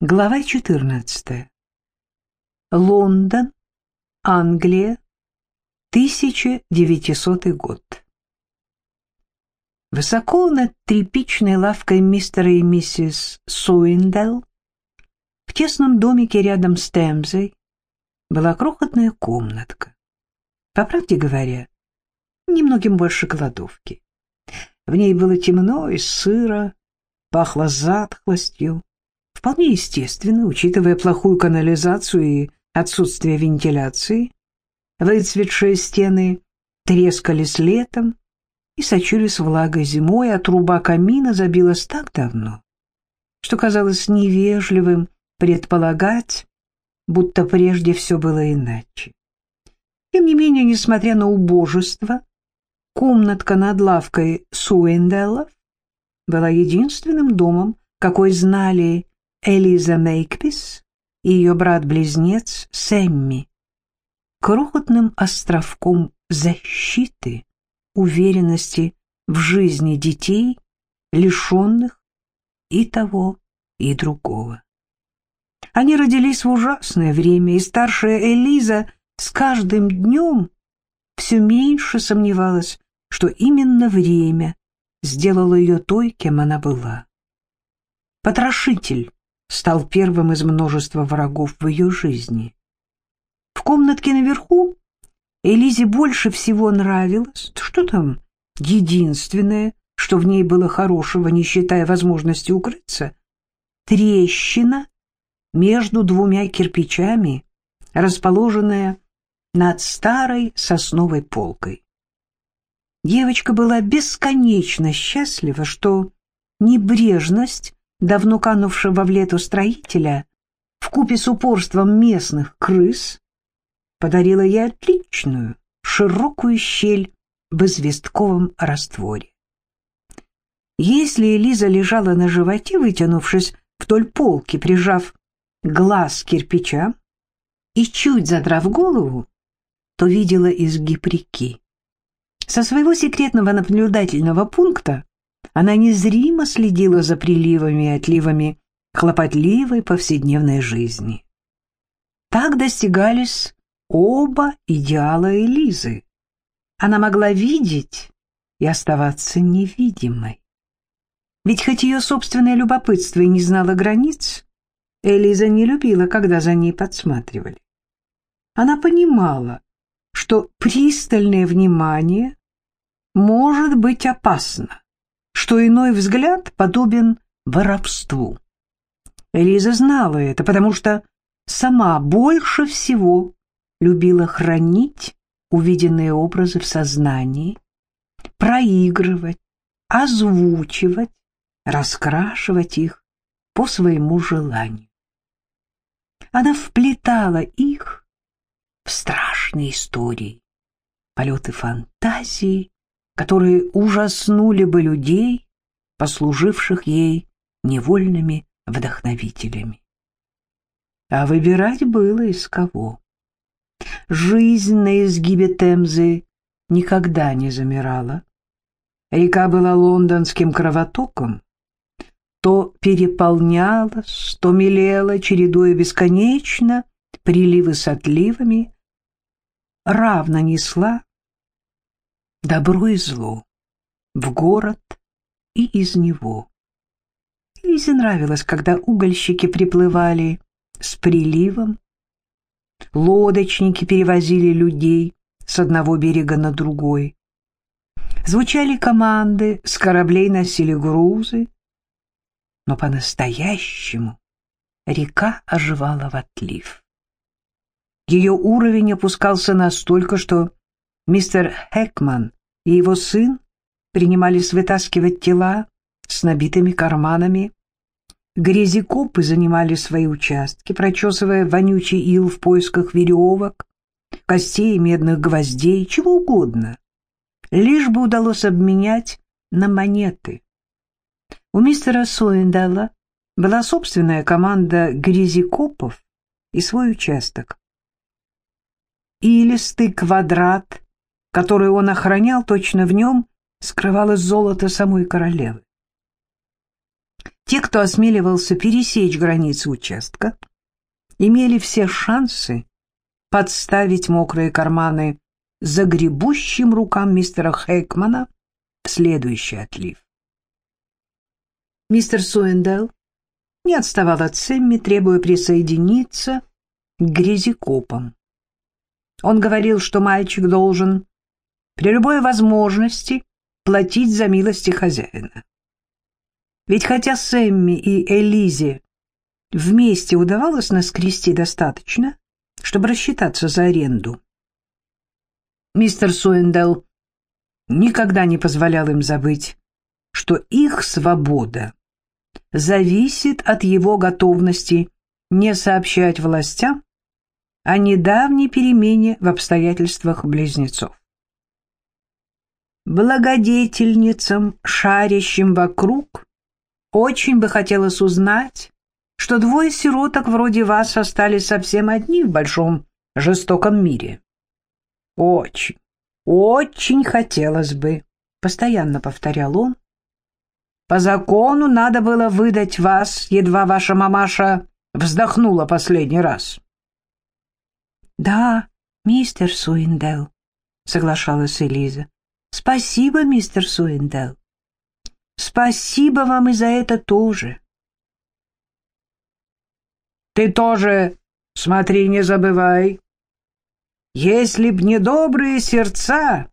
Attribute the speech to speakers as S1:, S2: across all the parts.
S1: Глава 14. Лондон, Англия, 1900 год. Высоко над тряпичной лавкой мистера и миссис Суиндел в тесном домике рядом с Темзой была крохотная комнатка. По правде говоря, немногим больше кладовки. В ней было темно и сыро, пахло затхлостью, Вполне естественно, учитывая плохую канализацию и отсутствие вентиляции. Выцветшие стены трескались летом и сочились влагой зимой, а труба камина забилась так давно, что казалось невежливым предполагать, будто прежде все было иначе. Тем не менее, несмотря на убожество, комнатка над лавкой Суэнделлов была единственным домом, какой знали Элиза Мейкпис и ее брат-близнец Сэмми, крохотным островком защиты, уверенности в жизни детей, лишенных и того, и другого. Они родились в ужасное время, и старшая Элиза с каждым днем все меньше сомневалась, что именно время сделало ее той, кем она была. Потрошитель стал первым из множества врагов в ее жизни. В комнатке наверху Элизе больше всего нравилось, что там единственное, что в ней было хорошего, не считая возможности укрыться, трещина между двумя кирпичами, расположенная над старой сосновой полкой. Девочка была бесконечно счастлива, что небрежность давно канувшего в лету строителя, вкупе с упорством местных крыс, подарила ей отличную, широкую щель в известковом растворе. Если Элиза лежала на животе, вытянувшись вдоль полки, прижав глаз к кирпичам и чуть задрав голову, то видела изгиб реки. Со своего секретного наблюдательного пункта она незримо следила за приливами и отливами хлопотливой повседневной жизни. Так достигались оба идеала Элизы. Она могла видеть и оставаться невидимой. Ведь хоть ее собственное любопытство и не знало границ, Элиза не любила, когда за ней подсматривали. Она понимала, что пристальное внимание может быть опасно, что иной взгляд подобен воровству. Элиза знала это, потому что сама больше всего любила хранить увиденные образы в сознании, проигрывать, озвучивать, раскрашивать их по своему желанию. Она вплетала их в страшные истории, полеты фантазии, которые ужаснули бы людей, послуживших ей невольными вдохновителями. А выбирать было из кого. Жизнь на изгибе Темзы никогда не замирала. Река была лондонским кровотоком, то переполнялась, то мелела, чередуя бесконечно приливы с отливами, равно несла добро и зло, в город и из него. Лизе нравилось, когда угольщики приплывали с приливом, лодочники перевозили людей с одного берега на другой. Звучали команды, с кораблей носили грузы, но по-настоящему река оживала в отлив. Ее уровень опускался настолько, что Мистер Хэкман и его сын принимались вытаскивать тела с набитыми карманами. Грязекопы занимали свои участки, прочесывая вонючий ил в поисках веревок, костей, медных гвоздей, чего угодно. Лишь бы удалось обменять на монеты. У мистера Суэндала была собственная команда грязекопов и свой участок. Илистый квадрат которую он охранял, точно в нем скрывалось золото самой королевы. Те, кто осмеливался пересечь границы участка, имели все шансы подставить мокрые карманы загребущим рукам мистера Хэкмана в следующий отлив. Мистер Суэндел не отставал от Сэмми, требуя присоединиться к грязекопам. Он говорил, что мальчик должен при любой возможности платить за милости хозяина. Ведь хотя Сэмми и Элизе вместе удавалось наскрести достаточно, чтобы рассчитаться за аренду, мистер Суэндел никогда не позволял им забыть, что их свобода зависит от его готовности не сообщать властям о недавней перемене в обстоятельствах близнецов. Благодетельницам, шарящим вокруг, очень бы хотелось узнать, что двое сироток вроде вас остались совсем одни в большом жестоком мире. Очень, очень хотелось бы, — постоянно повторял он, по закону надо было выдать вас, едва ваша мамаша вздохнула последний раз. — Да, мистер Суиндел, — соглашалась Элиза. — Спасибо, мистер Суиндел. Спасибо вам и за это тоже. — Ты тоже, смотри, не забывай. Если б не добрые сердца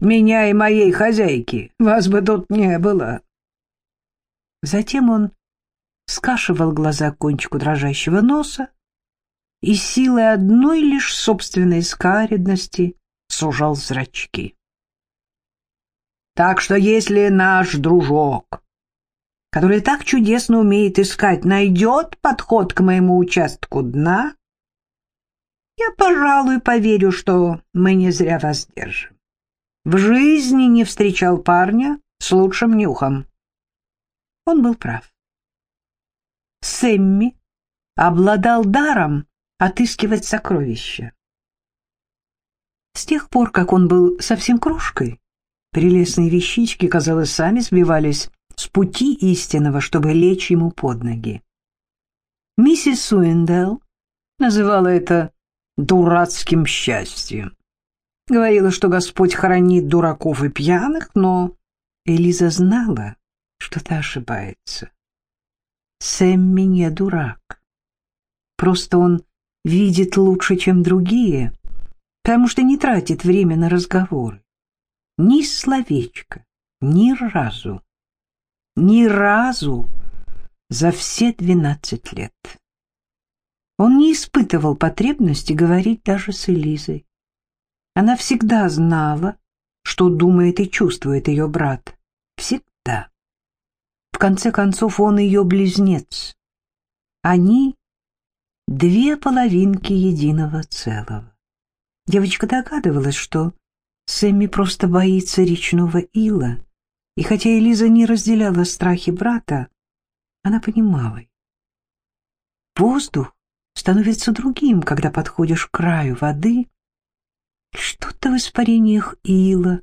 S1: меня и моей хозяйки, вас бы тут не было. Затем он скашивал глаза кончику дрожащего носа и силой одной лишь собственной скаредности сужал зрачки. Так что если наш дружок, который так чудесно умеет искать, найдет подход к моему участку дна, я, пожалуй, поверю, что мы не зря вас держим. В жизни не встречал парня с лучшим нюхом. Он был прав. Сэмми обладал даром отыскивать сокровища. С тех пор, как он был совсем крошкой, прелестные вещички, казалось, сами сбивались с пути истинного, чтобы лечь ему под ноги. Миссис Суэндел называла это дурацким счастьем. Говорила, что Господь хранит дураков и пьяных, но Элиза знала, что-то ошибается. Сэмми не дурак. Просто он видит лучше, чем другие, потому что не тратит время на разговоры. Ни словечко, ни разу, ни разу за все двенадцать лет. Он не испытывал потребности говорить даже с Элизой. Она всегда знала, что думает и чувствует ее брат. Всегда. В конце концов, он ее близнец. Они — две половинки единого целого. Девочка догадывалась, что Сэмми просто боится речного ила, и хотя Элиза не разделяла страхи брата, она понимала. Воздух становится другим, когда подходишь к краю воды. Что-то в испарениях ила,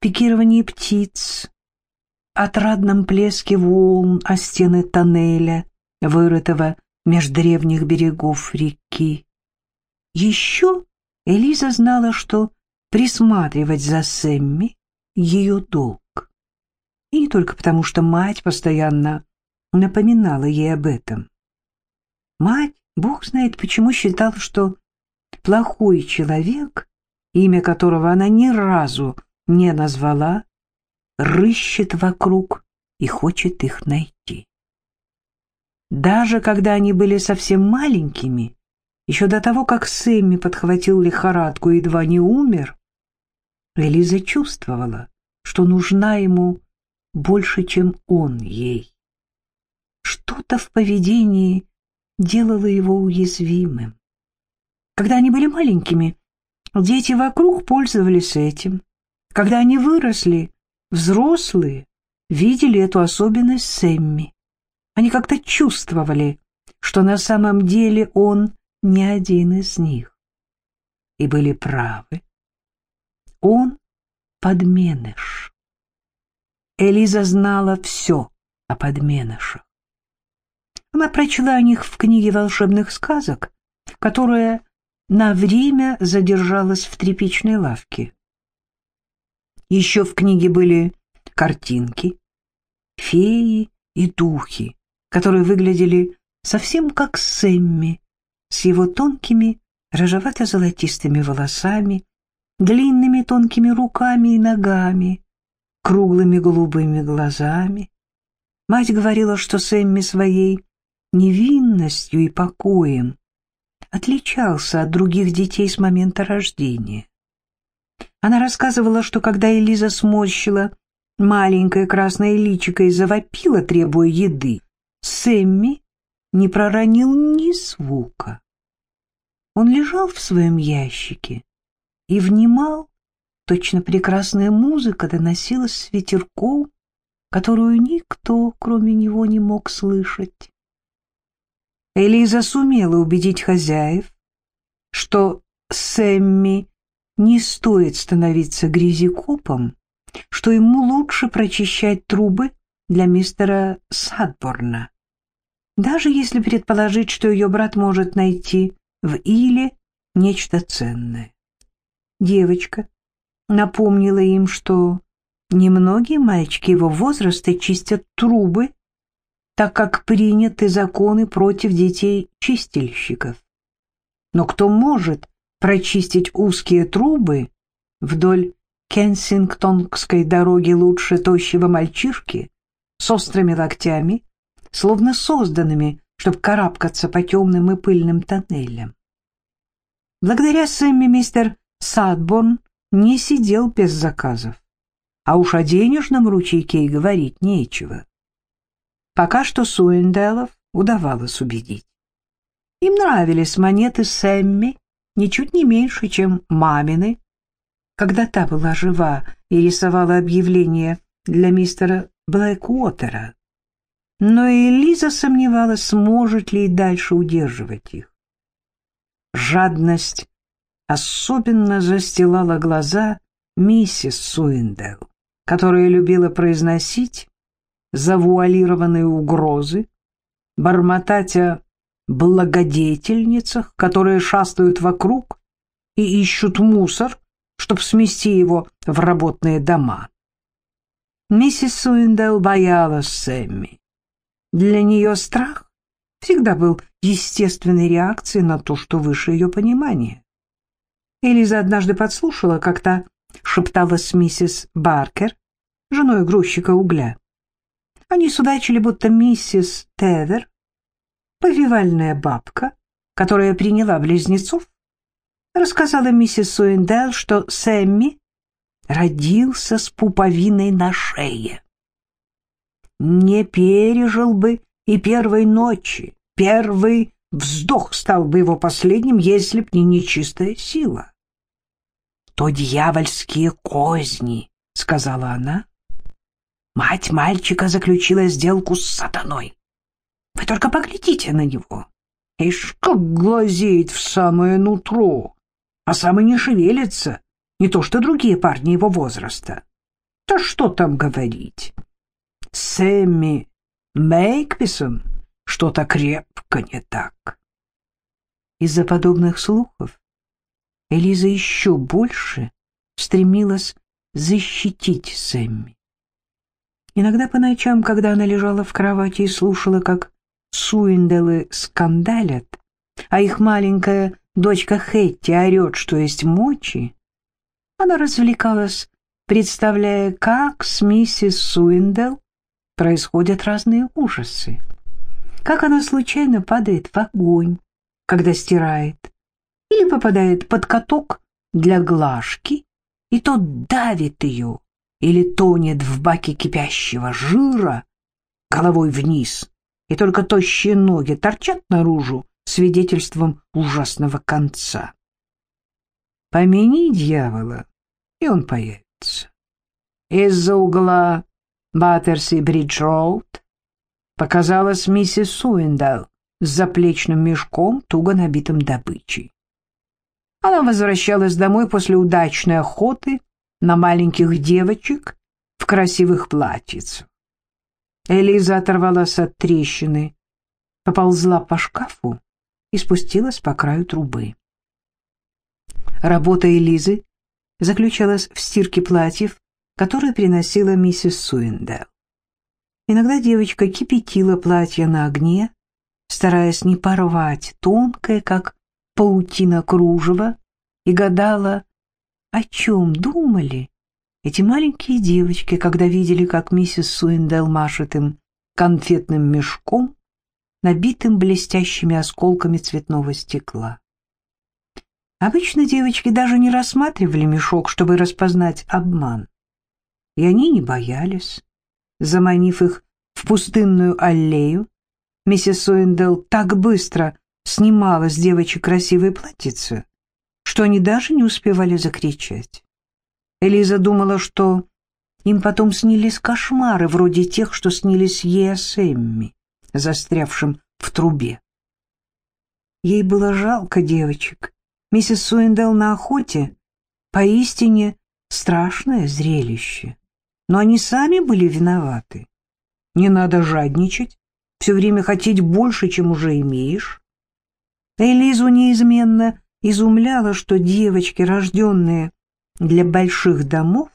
S1: пикировании птиц, отрадном плеске волн о стены тоннеля, вырытого меж древних берегов реки. Еще Элиза знала, что присматривать за Сэмми — ее долг. И не только потому, что мать постоянно напоминала ей об этом. Мать, бог знает почему, считала, что плохой человек, имя которого она ни разу не назвала, рыщет вокруг и хочет их найти. Даже когда они были совсем маленькими, еще до того, как Сэмми подхватил лихорадку и едва не умер, Элиза чувствовала, что нужна ему больше, чем он ей. Что-то в поведении делало его уязвимым. Когда они были маленькими, дети вокруг пользовались этим. Когда они выросли, Взрослые видели эту особенность Сэмми. Они как-то чувствовали, что на самом деле он не один из них. И были правы. Он подменыш. Элиза знала все о подменышах. Она прочла о них в книге волшебных сказок, которая на время задержалась в тряпичной лавке. Еще в книге были картинки, феи и духи, которые выглядели совсем как Сэмми, с его тонкими рыжевато-золотистыми волосами, длинными тонкими руками и ногами, круглыми голубыми глазами. Мать говорила, что Сэмми своей невинностью и покоем отличался от других детей с момента рождения. Она рассказывала, что когда Элиза сморщила маленькое красное личико и завопила, требуя еды, Сэмми не проронил ни звука. Он лежал в своем ящике и внимал, точно прекрасная музыка доносилась с ветерком, которую никто, кроме него, не мог слышать. Элиза сумела убедить хозяев, что Сэмми не стоит становиться грязекопом, что ему лучше прочищать трубы для мистера Садборна. Даже если предположить, что ее брат может найти в Иле нечто ценное. Девочка напомнила им, что немногие мальчики его возраста чистят трубы так как приняты законы против детей-чистильщиков. Но кто может прочистить узкие трубы вдоль Кенсингтонской дороги лучше тощего мальчишки с острыми локтями, словно созданными, чтобы карабкаться по темным и пыльным тоннелям? Благодаря Сэмми мистер Садборн не сидел без заказов, а уж о денежном ручейке и говорить нечего. Пока что Суинделов удавалось убедить. Им нравились монеты Сэмми ничуть не меньше, чем мамины. Когда та была жива и рисовала объявление для мистера Блэкуотера. Но и Лиза сомневалась, сможет ли и дальше удерживать их. Жадность особенно застилала глаза миссис Суиндел, которая любила произносить завуалированные угрозы, бормотать о благодетельницах, которые шастают вокруг и ищут мусор, чтобы смести его в работные дома. Миссис Суиндел боялась Сэмми. Для нее страх всегда был естественной реакцией на то, что выше ее понимания. Элиза однажды подслушала, как та шептала с миссис Баркер, женой грузчика угля. Они судачили, будто миссис Тевер, повивальная бабка, которая приняла близнецов, рассказала миссис Суэндел, что Сэмми родился с пуповиной на шее. Не пережил бы и первой ночи, первый вздох стал бы его последним, если б не нечистая сила. «То дьявольские козни», — сказала она, Мать мальчика заключила сделку с сатаной. Вы только поглядите на него. Ишь, как глазеет в самое нутро, а сам и не шевелится, не то что другие парни его возраста. Да что там говорить? Сэмми Мейкписон что-то крепко не так. Из-за подобных слухов Элиза еще больше стремилась защитить Сэмми. Иногда по ночам, когда она лежала в кровати и слушала, как Суинделы скандалят, а их маленькая дочка Хетти орет, что есть мочи, она развлекалась, представляя, как с миссис Суиндел происходят разные ужасы. Как она случайно падает в огонь, когда стирает, или попадает под каток для глажки, и тот давит ее, или тонет в баке кипящего жира головой вниз, и только тощие ноги торчат наружу свидетельством ужасного конца. Помяни дьявола, и он появится. Из-за угла Баттерси-Бридж-Роуд показалась миссис Суиндал с заплечным мешком, туго набитым добычей. Она возвращалась домой после удачной охоты на маленьких девочек в красивых платьицах. Элиза оторвалась от трещины поползла по шкафу и спустилась по краю трубы. Работа Элизы заключалась в стирке платьев, которые приносила миссис Суиндел. Иногда девочка кипятила платье на огне, стараясь не порвать тонкое, как паутина кружева, и гадала, о чем думали эти маленькие девочки, когда видели, как миссис Суиндел машет им конфетным мешком, набитым блестящими осколками цветного стекла. Обычно девочки даже не рассматривали мешок, чтобы распознать обман. И они не боялись. Заманив их в пустынную аллею, миссис Суиндел так быстро снимала с девочек красивые платьицы, что они даже не успевали закричать. Элиза думала, что им потом снились кошмары, вроде тех, что снились ей о Сэмми, застрявшим в трубе. Ей было жалко девочек. Миссис Суиндел на охоте — поистине страшное зрелище. Но они сами были виноваты. Не надо жадничать, все время хотеть больше, чем уже имеешь. Элизу неизменно изумляло, что девочки, рожденные для больших домов,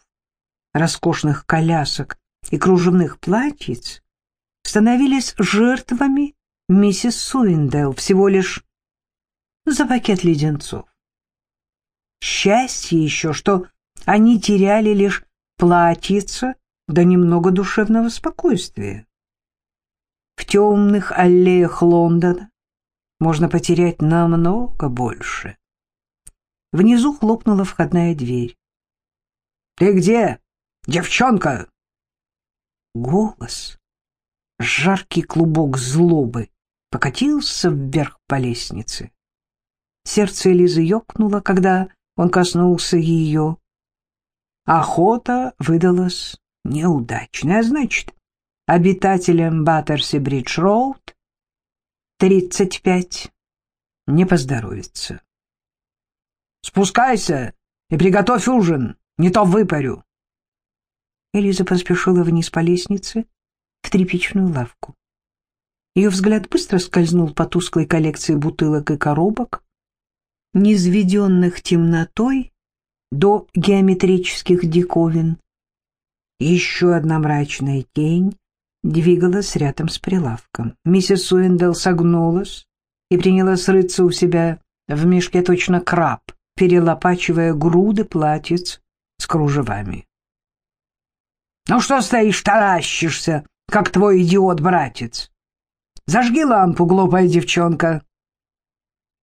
S1: роскошных колясок и кружевных платьиц, становились жертвами миссис Суиндел всего лишь за пакет леденцов. Счастье еще, что они теряли лишь платьица да немного душевного спокойствия. В темных аллеях Лондона можно потерять намного больше. Внизу хлопнула входная дверь. «Ты где, девчонка?» Голос, жаркий клубок злобы, покатился вверх по лестнице. Сердце Элизы ёкнуло, когда он коснулся ее. Охота выдалась неудачной, а значит, обитателям Баттерси-Бридж-Роуд 35 не поздоровится. «Спускайся и приготовь ужин, не то выпарю». Элиза поспешила вниз по лестнице в тряпичную лавку. Ее взгляд быстро скользнул по тусклой коллекции бутылок и коробок, низведенных темнотой до геометрических диковин. Еще одна мрачная тень двигалась рядом с прилавком. Миссис Уэндел согнулась и принялась рыться у себя в мешке точно краб, перелопачивая груды платьиц с кружевами. «Ну что стоишь, таращишься, как твой идиот-братец? Зажги лампу, глупая девчонка!»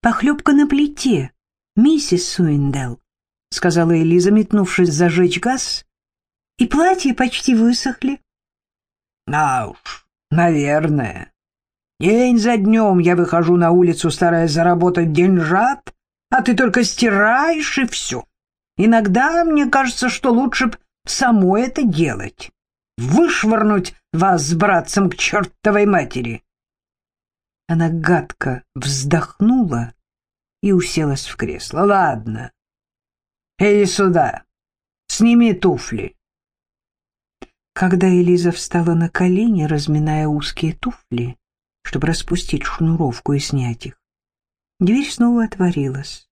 S2: «Похлебка на плите, миссис Суиндел», — сказала Элиза, метнувшись зажечь газ, — «и платья почти высохли».
S1: «На уж, наверное. День за днем я выхожу на улицу, стараясь заработать деньжат, а ты только стираешь и все. Иногда мне кажется, что лучше б самой это делать. Вышвырнуть вас с братцем к чертовой матери. Она гадко вздохнула и уселась в кресло. Ладно. Иди сюда. Сними туфли. Когда Элиза встала на колени, разминая узкие туфли, чтобы распустить шнуровку и снять их, Дверь снова отворилась.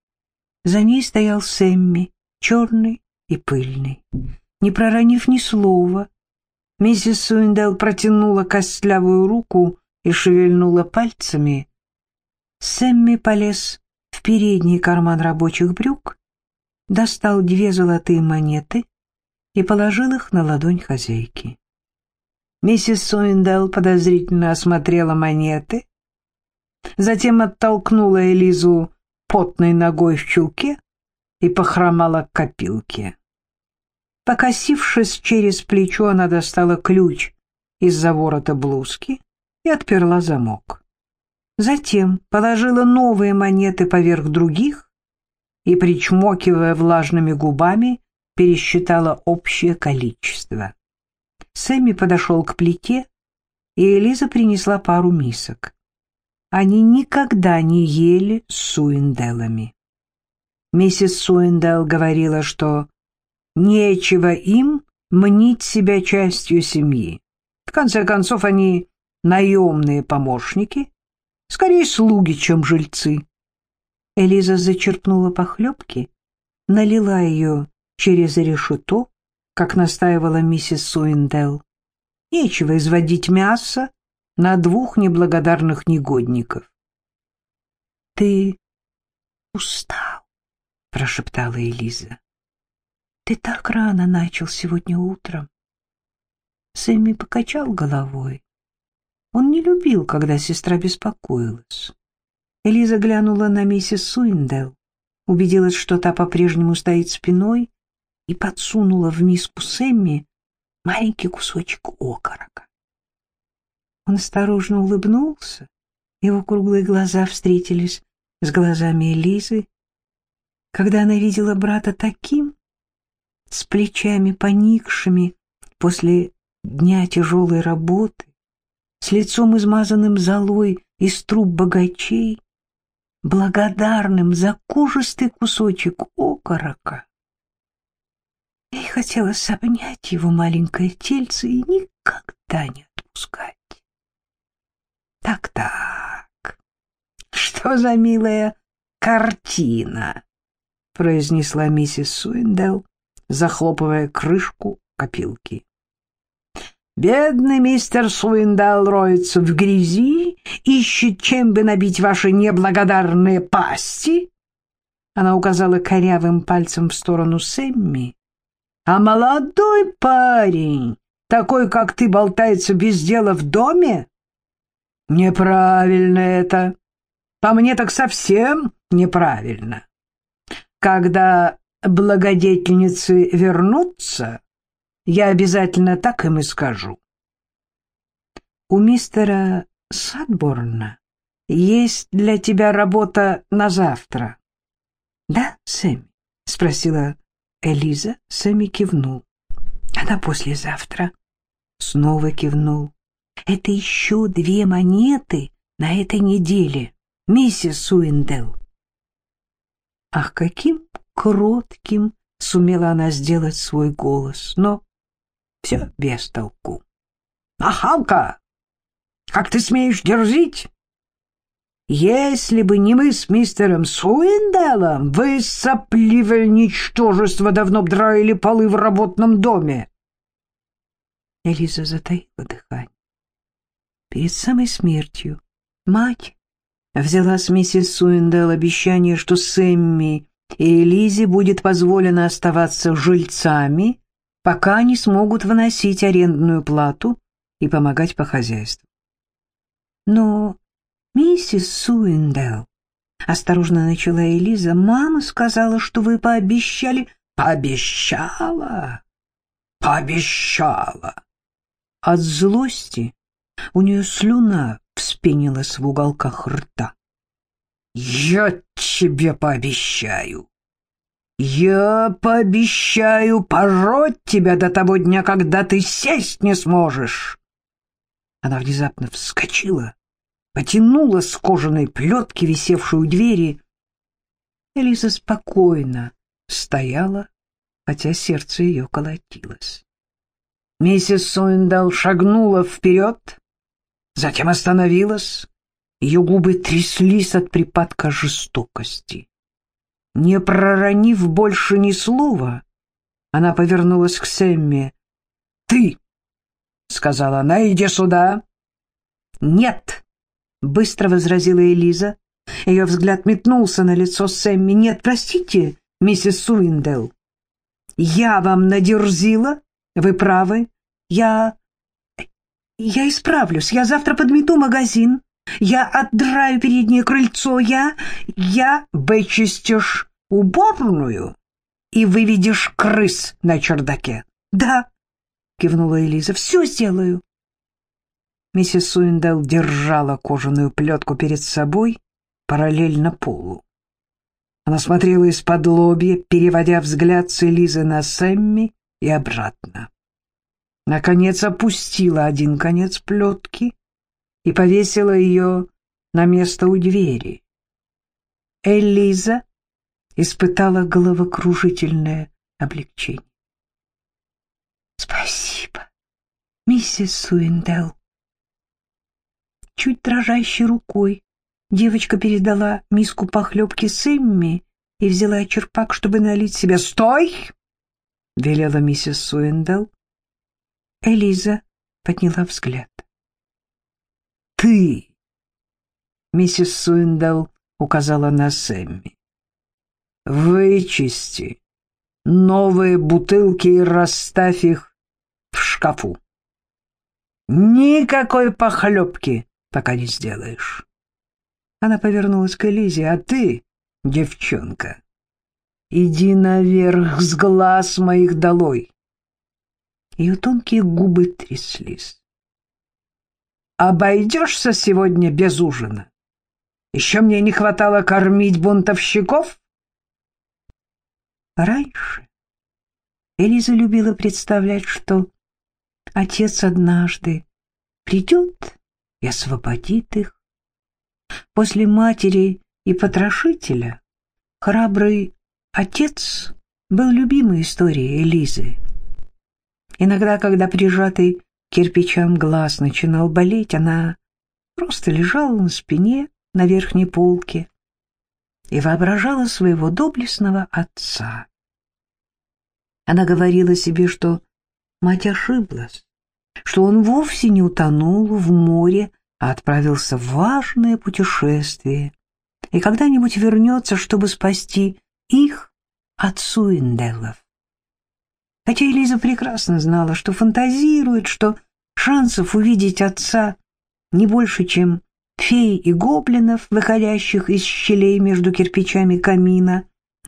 S1: За ней стоял Сэмми, черный и пыльный. Не проронив ни слова, миссис Суиндел протянула костлявую руку и шевельнула пальцами. Сэмми полез в передний карман рабочих брюк, достал две золотые монеты и положил их на ладонь хозяйки. Миссис Суиндел подозрительно осмотрела монеты, затем оттолкнула Элизу потной ногой в чулке и похромала к копилке. Покосившись через плечо, она достала ключ из-за ворота блузки и отперла замок. Затем положила новые монеты поверх других и, причмокивая влажными губами, пересчитала общее количество. Сэмми подошел к плите, и Элиза принесла пару мисок они никогда не ели с Суинделами. Миссис Суиндел говорила, что нечего им мнить себя частью семьи. В конце концов, они наемные помощники, Скорее слуги, чем жильцы. Элиза зачерпнула похлебки, налила ее через решето, как настаивала миссис Суиндел. Нечего изводить мясо на двух неблагодарных негодников. — Ты устал, — прошептала Элиза. — Ты так рано начал сегодня утром. Сэмми покачал головой. Он не любил, когда сестра беспокоилась. Элиза глянула на миссис Суиндел, убедилась, что та по-прежнему стоит спиной, и подсунула в миску Сэмми маленький кусочек окорока. Он осторожно улыбнулся, его круглые глаза встретились с глазами Элизы. Когда она видела брата таким, с плечами поникшими после дня тяжелой работы, с лицом измазанным золой из труб богачей, благодарным за кожистый кусочек окорока. Ей хотелось обнять его маленькое тельце и никогда не отпускать. Так-так, что за милая картина, произнесла миссис Суиндел, захлопывая крышку копилки. Бедный мистер Суиндал роется в грязи, ищет, чем бы набить ваши неблагодарные пасти. Она указала корявым пальцем в сторону Сэмми. А молодой парень, такой, как ты, болтается без дела в доме? Неправильно это. По мне так совсем неправильно. Когда благодетельницы вернутся, я обязательно так им и скажу. У мистера Садборна есть для тебя работа на завтра. Да, Сэмми? спросила Элиза. Сэмми кивнул. Она послезавтра. Снова кивнул. Это еще две монеты на этой неделе, миссис Суиндел. Ах, каким кротким сумела она сделать свой голос, но все без толку. «Нахалка! Как ты смеешь дерзить? Если бы не мы с мистером Суинделом, вы, сопливое ничтожество, давно б драили полы в работном доме!» Элиза затаила дыхание. Перед самой смертью мать взяла с миссис Суиндел обещание, что Сэмми и Элизе будет позволено оставаться жильцами пока они смогут выносить арендную плату и помогать по хозяйству. Но миссис Суиндел, осторожно начала Элиза, мама сказала, что вы пообещали... Пообещала? Пообещала. От злости у нее слюна вспенилась в уголках рта. «Я тебе пообещаю, я пообещаю пороть тебя до того дня, когда ты сесть не сможешь. Она внезапно вскочила, потянула с кожаной плетки, висевшей у двери. Элиза спокойно стояла, хотя сердце ее колотилось. Миссис Суиндал шагнула вперед, затем остановилась. Ее губы тряслись от припадка жестокости. Не проронив больше ни слова, она повернулась к Сэмми. «Ты!» — сказала она, — «иди сюда!» «Нет!» — быстро возразила Элиза. Ее взгляд метнулся на лицо Сэмми. «Нет, простите, миссис Суиндел. Я вам надерзила, вы правы. Я... я исправлюсь. Я завтра подмету магазин. Я отдраю переднее крыльцо. Я... я... вычистишь уборную и выведешь крыс на чердаке. — Да, — кивнула Элиза, — все сделаю. Миссис Суиндел держала кожаную плетку перед собой, параллельно полу. Она смотрела из-под лобья, переводя взгляд с Элизы на Сэмми и обратно. Наконец опустила один конец плетки и повесила ее на место у двери. Элиза испытала головокружительное облегчение. «Спасибо, миссис Суиндел». Чуть дрожащей рукой
S2: Девочка передала миску похлебки Сэмми и взяла черпак, чтобы налить себе. «Стой!» — велела миссис Суэндал. Элиза подняла взгляд.
S1: «Ты!» — миссис Суэндал указала на Сэмми. «Вычисти новые бутылки и расставь их в шкафу. Никакой похлебки пока не сделаешь». Она повернулась к Элизе. «А ты, девчонка, иди наверх с глаз моих долой». Ее тонкие губы тряслись. «Обойдешься сегодня без ужина? Еще мне не хватало кормить бунтовщиков?»
S2: Раньше Элиза любила представлять, что отец однажды придет и освободит их, После матери и потрошителя храбрый отец был любимой историей Элизы. Иногда, когда прижатый кирпичам глаз начинал болеть, она просто лежала на спине на верхней полке и воображала своего доблестного отца. Она говорила себе, что мать ошиблась, что он вовсе не утонул в море а отправился в важное путешествие и когда-нибудь вернется, чтобы спасти их от Суинделлов. Хотя Элиза прекрасно знала, что фантазирует, что шансов увидеть отца не больше, чем фей и гоблинов, выходящих из щелей между кирпичами камина,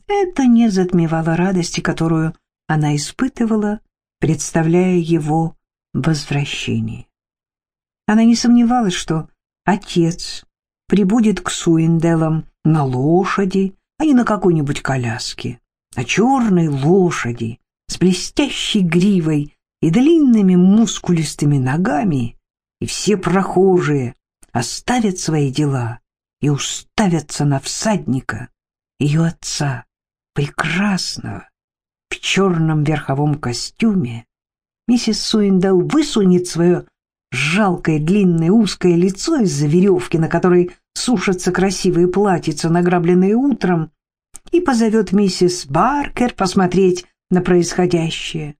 S2: это не затмевало радости, которую она испытывала, представляя его возвращение. Она не сомневалась, что отец прибудет к Суинделам на лошади, а не на какой-нибудь коляске, на черной лошади с блестящей гривой и длинными мускулистыми ногами, и все прохожие оставят свои дела и уставятся на всадника, ее отца, прекрасного, в черном верховом костюме. Миссис Суиндел высунет свое жалкое длинное узкое лицо из-за веревки, на которой сушатся красивые платьица, награбленные утром, и позовет миссис Баркер посмотреть на происходящее.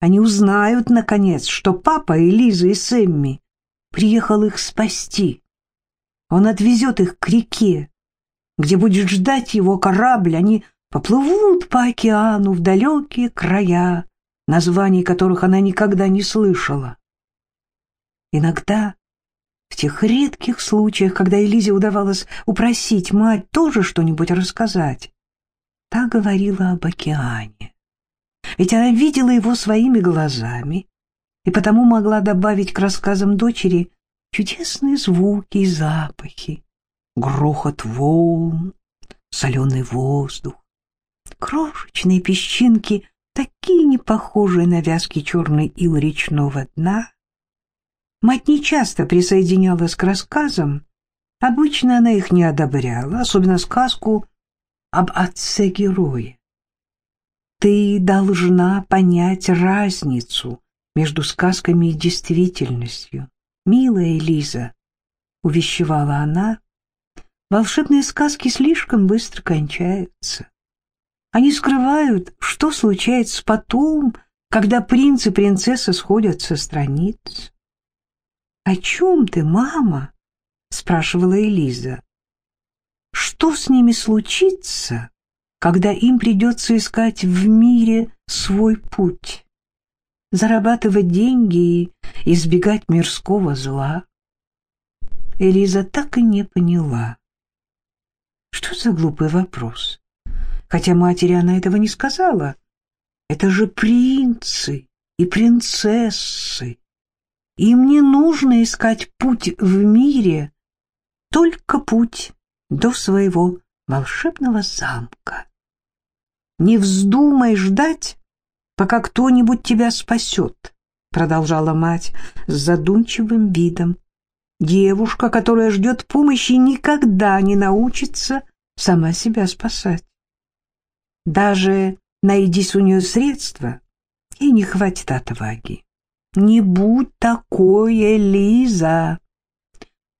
S2: Они узнают, наконец, что папа и Лиза и Сэмми приехал их спасти. Он отвезет их к реке, где будет ждать его корабль. Они поплывут по океану в далекие края, названий которых она никогда не слышала. Иногда, в тех редких случаях, когда Элизе удавалось упросить мать тоже что-нибудь рассказать, та говорила об океане. Ведь она видела его своими глазами и потому могла добавить к рассказам дочери чудесные звуки и запахи, грохот волн, соленый воздух, крошечные песчинки, такие непохожие на вязкий черный ил речного дна, Мать нечасто присоединялась к рассказам. Обычно она их не одобряла, особенно сказку об отце-герое. Ты должна понять разницу между сказками и действительностью. Милая Лиза, увещевала она, волшебные сказки слишком быстро кончаются. Они скрывают, что случается потом, когда принц и принцесса сходят со страниц. «О чем ты, мама?» — спрашивала Элиза. «Что с ними случится, когда им придется искать в мире свой путь, зарабатывать деньги и избегать мирского зла?» Элиза так и не поняла. Что за глупый вопрос? Хотя матери она этого не сказала. Это же принцы и принцессы. Им не нужно искать путь в мире, только путь до своего волшебного замка. Не вздумай ждать, пока кто-нибудь тебя спасет, продолжала мать с задумчивым видом. Девушка, которая ждет помощи, никогда не научится сама себя спасать. Даже найдись у нее средства, ей не хватит отваги. Не будь такой, Элиза.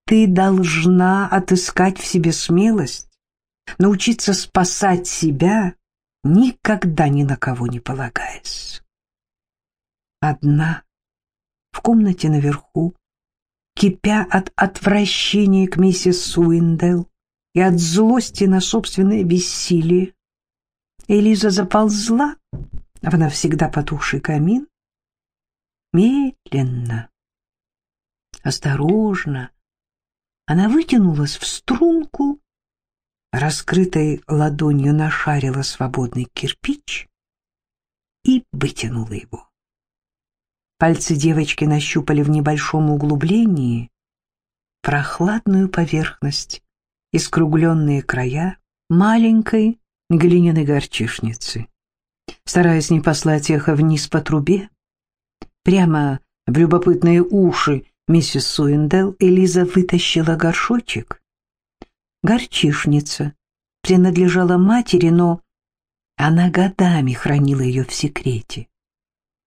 S1: ты должна отыскать в себе смелость, научиться спасать себя, никогда ни на кого не полагаясь. Одна, в комнате наверху, кипя от отвращения к миссис Суиндел и от злости на собственное бессилие, Элиза заползла в навсегда потухший камин, медленно, осторожно, она вытянулась в струнку, раскрытой ладонью нашарила свободный кирпич и вытянула его. Пальцы девочки нащупали в небольшом углублении прохладную поверхность и скругленные края маленькой глиняной горчишницы. Стараясь не послать эхо вниз по трубе, прямо в любопытные уши миссис Суиндел Элиза вытащила горшочек. Горчишница принадлежала матери, но она годами хранила ее в секрете.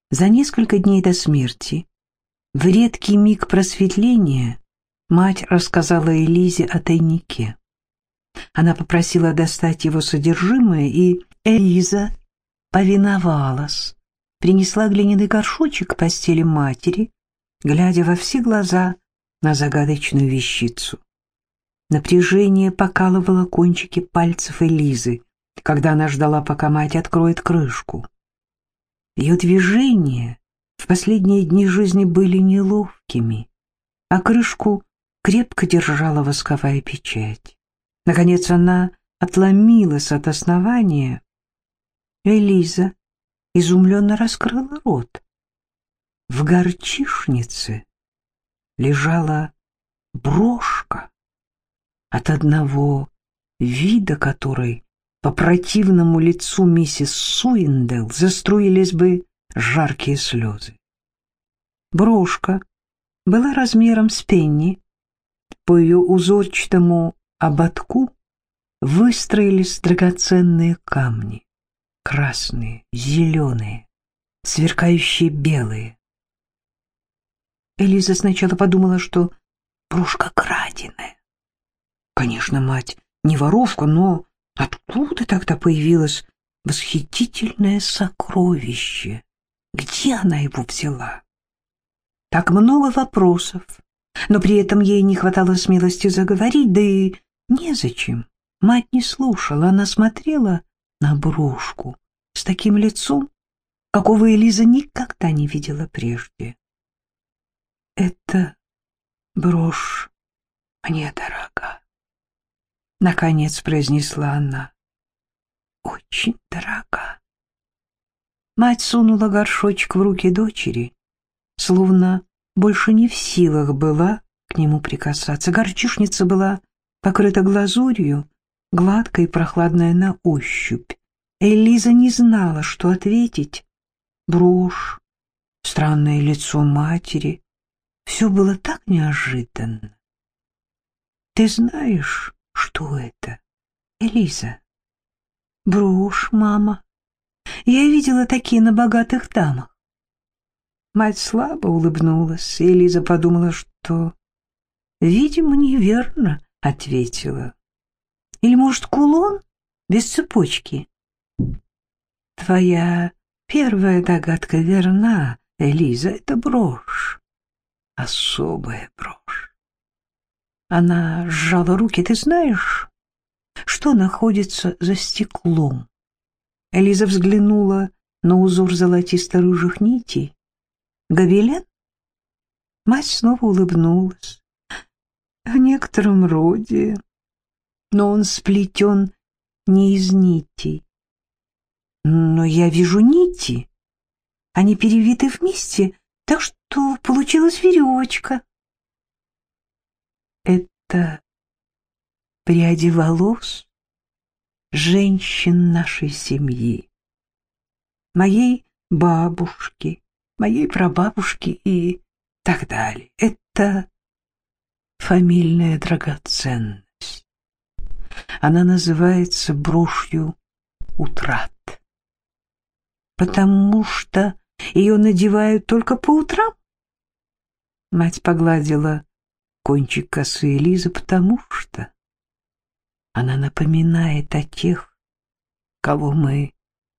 S1: За несколько дней до смерти, в редкий миг просветления, мать рассказала Элизе о тайнике. Она попросила достать его содержимое, и Элиза повиновалась, принесла глиняный горшочек к постели матери, глядя во все глаза на загадочную вещицу. Напряжение покалывало кончики пальцев Элизы, когда она ждала, пока мать откроет крышку. Ее движения в последние дни жизни были неловкими, а крышку крепко держала восковая печать. Наконец она отломилась от основания. Элиза изумленно раскрыла рот. В горчишнице лежала брошка, от одного вида которой по противному лицу миссис Суиндел заструились бы жаркие слезы. Брошка была размером с пенни, по ее узорчатому ободку выстроились драгоценные камни, красные, зеленые, сверкающие белые. Элиза сначала подумала, что брошка краденая. Конечно, мать не воровка, но откуда тогда появилось восхитительное сокровище? Где она его взяла? Так много вопросов, но при этом ей не хватало смелости заговорить, да и незачем. Мать не слушала, она смотрела на брошку с таким лицом, какого Элиза никогда не видела прежде. «Это брошь мне дорога», — наконец произнесла она. «Очень дорога». Мать сунула горшочек в руки дочери, словно больше не в силах была к нему прикасаться. Горчишница была покрыта глазурью, гладкая и прохладная на ощупь. Элиза не знала, что ответить. Брошь, странное лицо матери, все было так неожиданно. Ты знаешь, что это, Элиза? Брошь, мама. Я видела такие на богатых дамах. Мать слабо улыбнулась, и Элиза подумала, что, видимо, неверно ответила. Или, может, кулон без цепочки? Твоя первая догадка верна, Элиза, это брошь особая брошь. Она сжала руки. Ты знаешь, что находится за стеклом? Элиза взглянула на узор золотисто-рыжих нитей. Гобелен? Мать снова улыбнулась. В некотором роде, но он сплетен не из нитей. Но я вижу нити. Они перевиты вместе, так что то получилась веревочка. Это пряди волос женщин нашей семьи, моей бабушки, моей прабабушки и так далее. Это фамильная драгоценность. Она называется брошью утрат, потому что ее надевают только по утрам. Мать погладила
S2: кончик косы Элизы, потому что она напоминает о тех, кого мы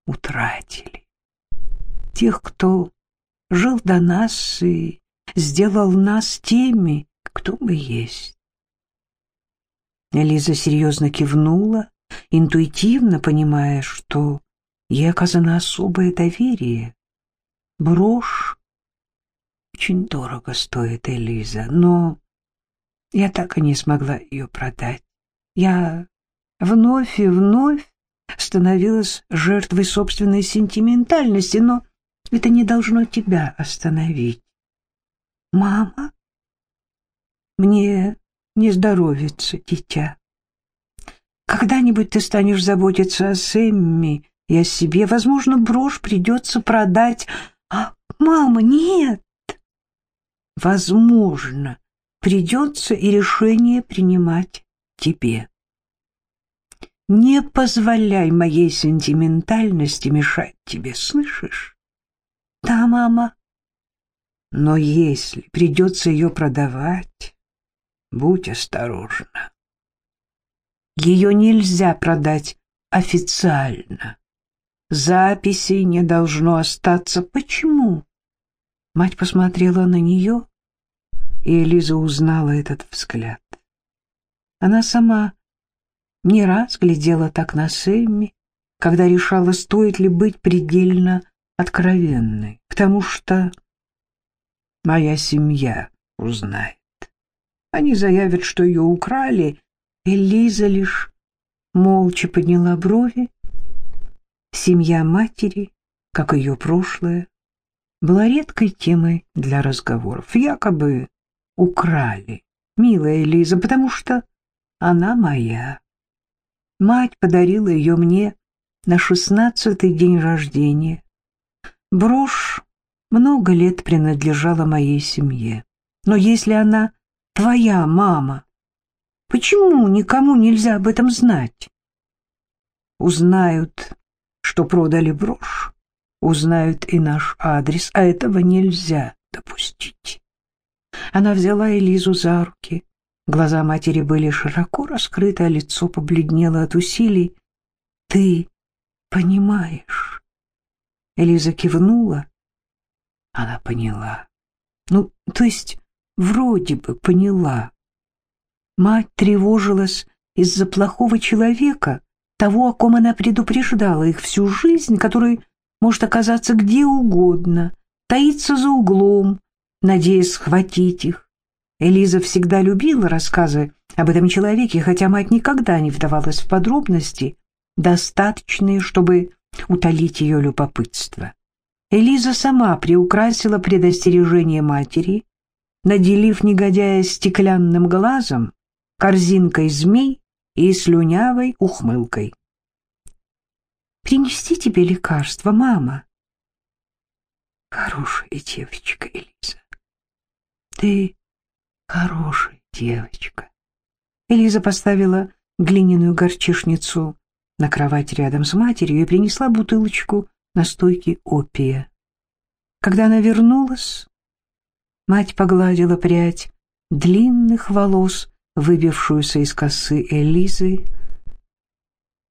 S2: утратили. Тех, кто жил до нас и сделал нас теми, кто мы есть. Элиза серьезно кивнула, интуитивно понимая, что ей оказано особое доверие. Брошь очень дорого стоит, Элиза, но я так и не смогла ее продать. Я вновь и вновь становилась жертвой собственной сентиментальности, но это не должно тебя остановить. Мама? Мне не здоровится, дитя. Когда-нибудь ты станешь заботиться о Сэмми и о себе. Возможно, брошь придется продать. А, мама, нет! Возможно, придется и решение принимать тебе. Не позволяй моей сентиментальности мешать тебе, слышишь? Да, мама. Но если придется ее продавать, будь осторожна. Ее нельзя продать официально. Записей не должно остаться. Почему? Мать посмотрела на нее, и Элиза узнала этот взгляд. Она сама не раз глядела так на Сэмми, когда решала, стоит ли быть предельно откровенной, потому что моя семья узнает. Они заявят, что ее украли. Элиза лишь молча подняла брови. Семья матери, как ее прошлое, была редкой темой для разговоров. Якобы украли, милая Элиза, потому что она моя. Мать подарила ее мне на шестнадцатый день рождения. Брошь много лет принадлежала моей семье. Но если она твоя мама, почему никому нельзя об этом знать? Узнают, что продали брошь, узнают и наш адрес, а этого нельзя допустить. Она взяла Элизу за руки, Глаза матери были широко раскрыты, а лицо побледнело от усилий. «Ты понимаешь?» Элиза кивнула. Она поняла. Ну, то есть, вроде бы поняла. Мать тревожилась из-за плохого человека, того, о ком она предупреждала их всю жизнь, который может оказаться где угодно, таиться за углом, надеясь схватить их. Элиза всегда любила рассказы об этом человеке, хотя мать никогда не вдавалась в подробности, достаточные, чтобы утолить ее любопытство. Элиза сама приукрасила предостережение матери, наделив негодяя стеклянным глазом, корзинкой змей и слюнявой ухмылкой. «Принести тебе лекарство, мама?» «Хорошая девочка, Элиза. Ты Хорошая девочка. Элиза поставила глиняную горчишницу на кровать рядом с матерью и принесла бутылочку настойки опия. Когда она вернулась, мать погладила прядь длинных волос, выбившуюся из косы Элизы.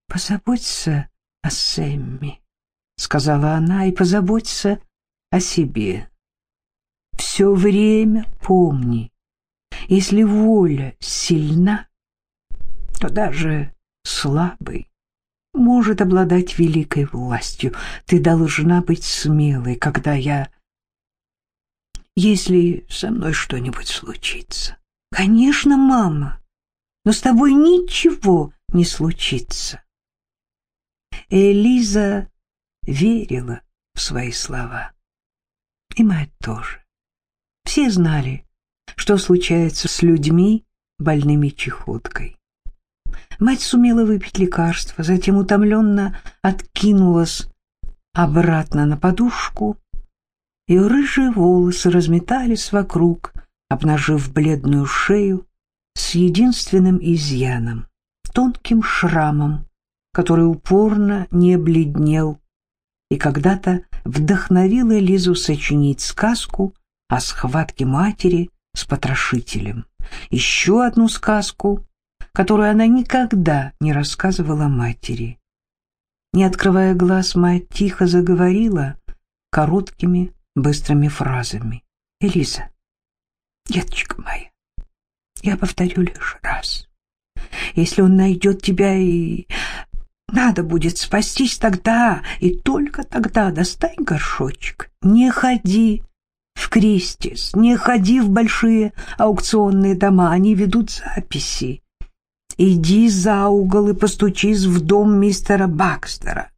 S2: «Позаботься о Сэмми», — сказала она, — «и позаботься о себе. Все время помни, если воля сильна, то даже слабый может обладать великой властью. Ты должна быть смелой, когда я... Если со мной что-нибудь случится. Конечно, мама, но с тобой ничего не случится. Элиза верила в свои слова. И мать тоже. Все знали, что случается с людьми, больными чехоткой. Мать сумела выпить лекарство, затем утомленно откинулась обратно на подушку, и рыжие волосы разметались вокруг, обнажив бледную шею с единственным изъяном — тонким шрамом, который упорно не бледнел и когда-то вдохновила Лизу сочинить сказку о схватке матери с потрошителем.
S1: еще одну сказку, которую она никогда не рассказывала матери. Не открывая глаз, мать тихо заговорила короткими, быстрыми фразами. «Элиза, деточка моя, я повторю лишь раз. Если он найдет тебя и надо будет спастись тогда, и только тогда достань горшочек. Не ходи в Кристис, не ходи в большие аукционные дома, они ведут записи. Иди за угол и постучись в дом мистера Бакстера.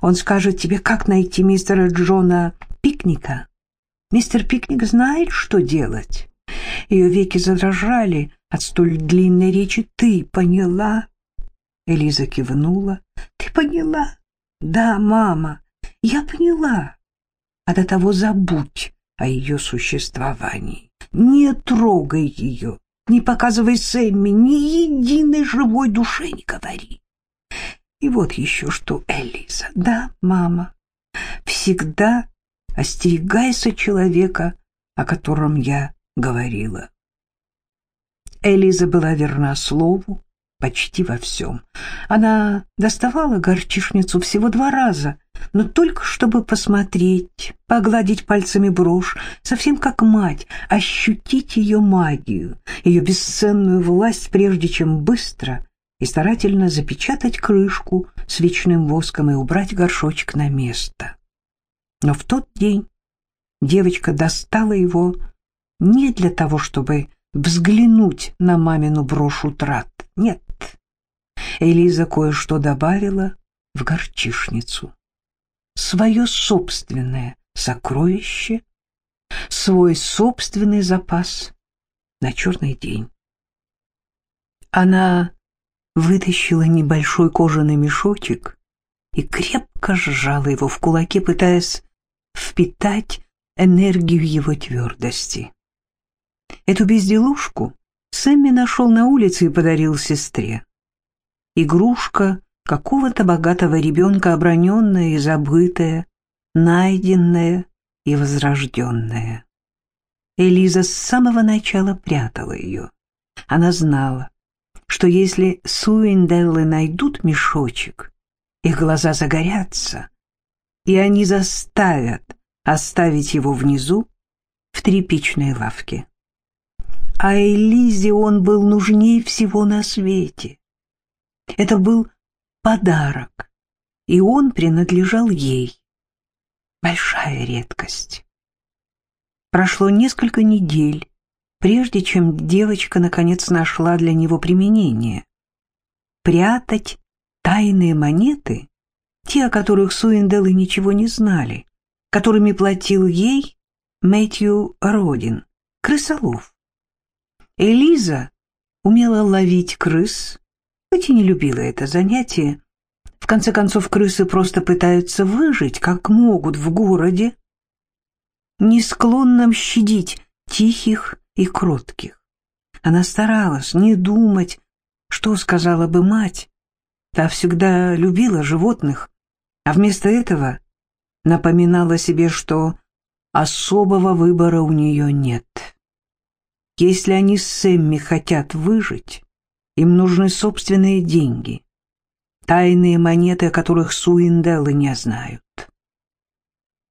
S1: Он скажет тебе, как найти мистера Джона Пикника. Мистер Пикник знает, что делать. Ее веки задрожали от столь длинной речи. Ты поняла? Элиза кивнула. Ты поняла? Да, мама, я поняла. А до того забудь о ее существовании. Не трогай ее, не показывай Сэмми, ни единой живой душе не говори. И вот еще что, Элиза. Да, мама, всегда остерегайся человека, о котором я говорила. Элиза была верна слову почти во всем. Она доставала горчишницу всего два раза, но только чтобы посмотреть, погладить пальцами брошь, совсем как мать, ощутить ее магию, ее бесценную власть, прежде чем быстро и старательно запечатать крышку свечным воском и убрать горшочек на место. Но в тот день девочка достала его не для того, чтобы взглянуть на мамину брошь утрат. Нет. Элиза кое-что добавила в горчишницу. Свое собственное сокровище, свой собственный запас на черный день. Она вытащила небольшой кожаный мешочек и крепко сжала его в кулаке, пытаясь впитать энергию его твердости. Эту безделушку Сэмми нашел на улице и подарил сестре. Игрушка какого-то богатого ребенка, оброненная и забытая, найденная и возрожденная. Элиза с самого начала прятала ее. Она знала, что если Суинделлы найдут мешочек, их глаза загорятся, и они заставят оставить его внизу в тряпичной лавке а Элизе он был нужнее всего на свете. Это был подарок, и он принадлежал ей. Большая редкость. Прошло несколько недель, прежде чем девочка наконец нашла для него применение. Прятать тайные монеты, те, о которых Суинделлы ничего не знали, которыми платил ей Мэтью Родин, крысолов. Элиза умела ловить крыс, хоть и не любила это занятие. В конце концов, крысы просто пытаются выжить, как могут в городе, не склонном щадить тихих и кротких. Она старалась не думать, что сказала бы мать. Та всегда любила животных, а вместо этого напоминала себе, что особого выбора у нее нет. Если они с Сэмми хотят выжить, им нужны собственные деньги, тайные монеты, о которых Суинделлы не знают.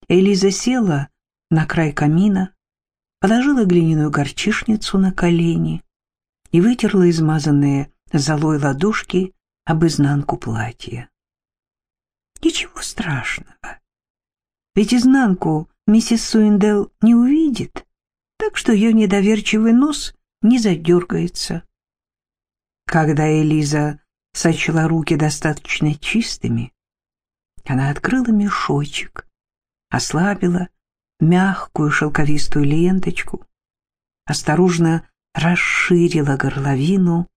S1: Элиза села на край камина, положила глиняную горчишницу на колени и вытерла измазанные золой ладошки об изнанку платья. Ничего страшного, ведь изнанку миссис Суиндел не увидит так что ее недоверчивый нос не задергается. Когда Элиза сочла руки достаточно чистыми, она открыла мешочек, ослабила мягкую шелковистую ленточку, осторожно расширила горловину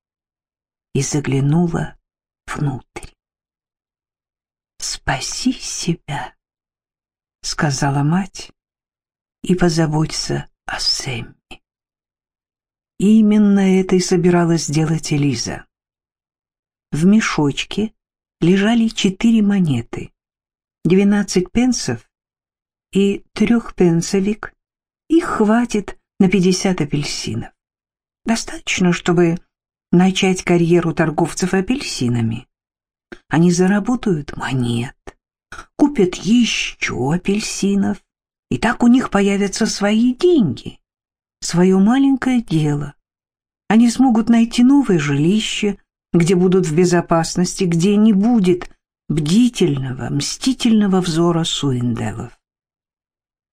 S1: и заглянула внутрь. «Спаси себя», — сказала мать, — «и позаботься о Сэмми. Именно это и собиралась сделать Элиза. В мешочке лежали четыре монеты, двенадцать пенсов и трехпенсовик. Их хватит на пятьдесят апельсинов. Достаточно, чтобы начать карьеру торговцев апельсинами. Они заработают монет, купят еще апельсинов, и так у них появятся свои деньги, свое маленькое дело. Они смогут найти новое жилище, где будут в безопасности, где не будет бдительного, мстительного взора Суинделов.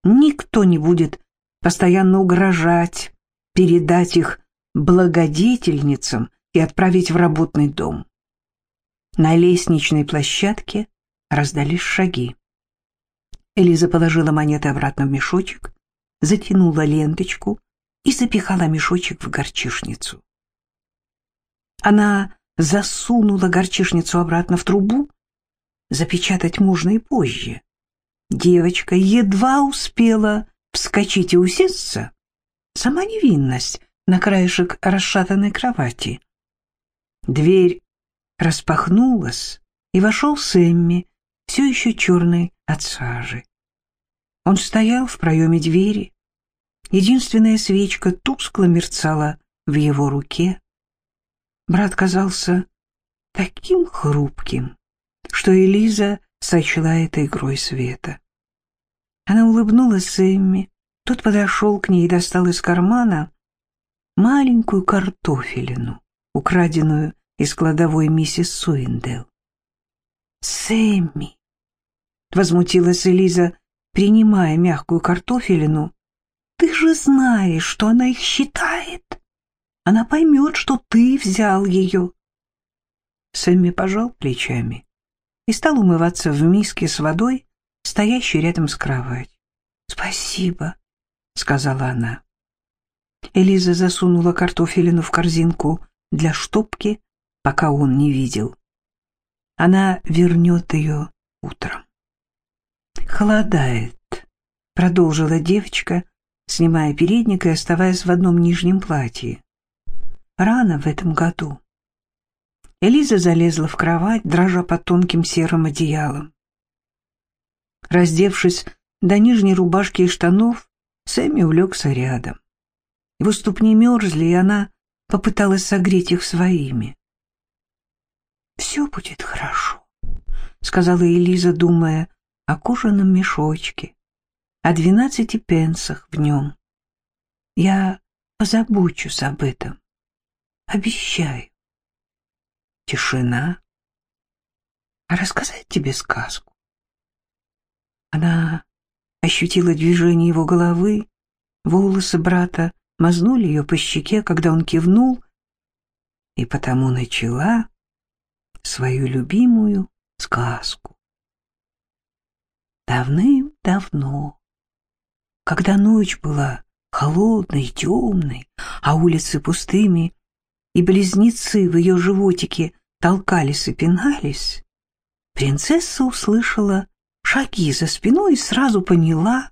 S1: Никто не будет постоянно угрожать, передать их благодетельницам и отправить в работный дом. На лестничной площадке раздались шаги. Элиза положила монеты обратно в мешочек, затянула ленточку и запихала мешочек в горчишницу. Она засунула горчишницу обратно в трубу, запечатать можно и позже. Девочка едва успела вскочить и усесться. Сама невинность на краешек расшатанной кровати. Дверь распахнулась, и вошел Сэмми, все еще черный от сажи. Он стоял в проеме двери. Единственная свечка тускло мерцала в его руке. Брат казался таким хрупким, что Элиза сочла это игрой света. Она улыбнулась Сэмми. Тот подошел к ней и достал из кармана маленькую картофелину, украденную из кладовой миссис Суиндел. «Сэмми!» — возмутилась Элиза, принимая мягкую картофелину. «Ты же знаешь, что она их считает. Она поймет, что ты взял ее». Сэмми пожал плечами и стал умываться в миске с водой, стоящей рядом с кроватью. «Спасибо», — сказала она. Элиза засунула картофелину в корзинку для штопки, пока он не видел. Она вернет ее утром. «Холодает», — продолжила девочка, снимая передник и оставаясь в одном нижнем платье. «Рано в этом году». Элиза залезла в кровать, дрожа под тонким серым одеялом. Раздевшись до нижней рубашки и штанов, Сэмми улегся рядом. Его ступни мерзли, и она попыталась согреть их своими. «Все будет хорошо», — сказала Элиза, думая о кожаном мешочке, о двенадцати пенсах в нем. «Я позабочусь об этом. Обещаю». Тишина. «А рассказать тебе сказку?» Она ощутила движение его головы, волосы брата мазнули ее по щеке, когда он кивнул, и потому начала свою любимую сказку. Давным-давно, когда ночь была холодной, темной, а улицы пустыми, и близнецы в ее животике толкались и пинались, принцесса услышала шаги за спиной и сразу поняла,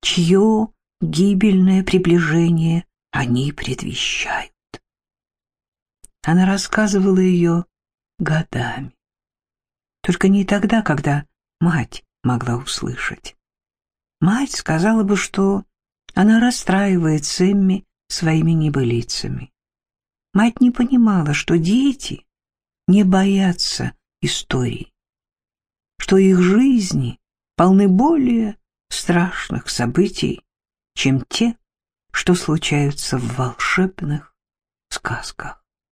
S1: чье гибельное приближение они предвещают. Она рассказывала ее годами. Только не тогда, когда мать могла услышать. Мать сказала бы, что она расстраивает Сэмми своими небылицами. Мать не понимала, что дети не боятся историй, что их жизни полны более страшных событий, чем те, что случаются в волшебных сказках.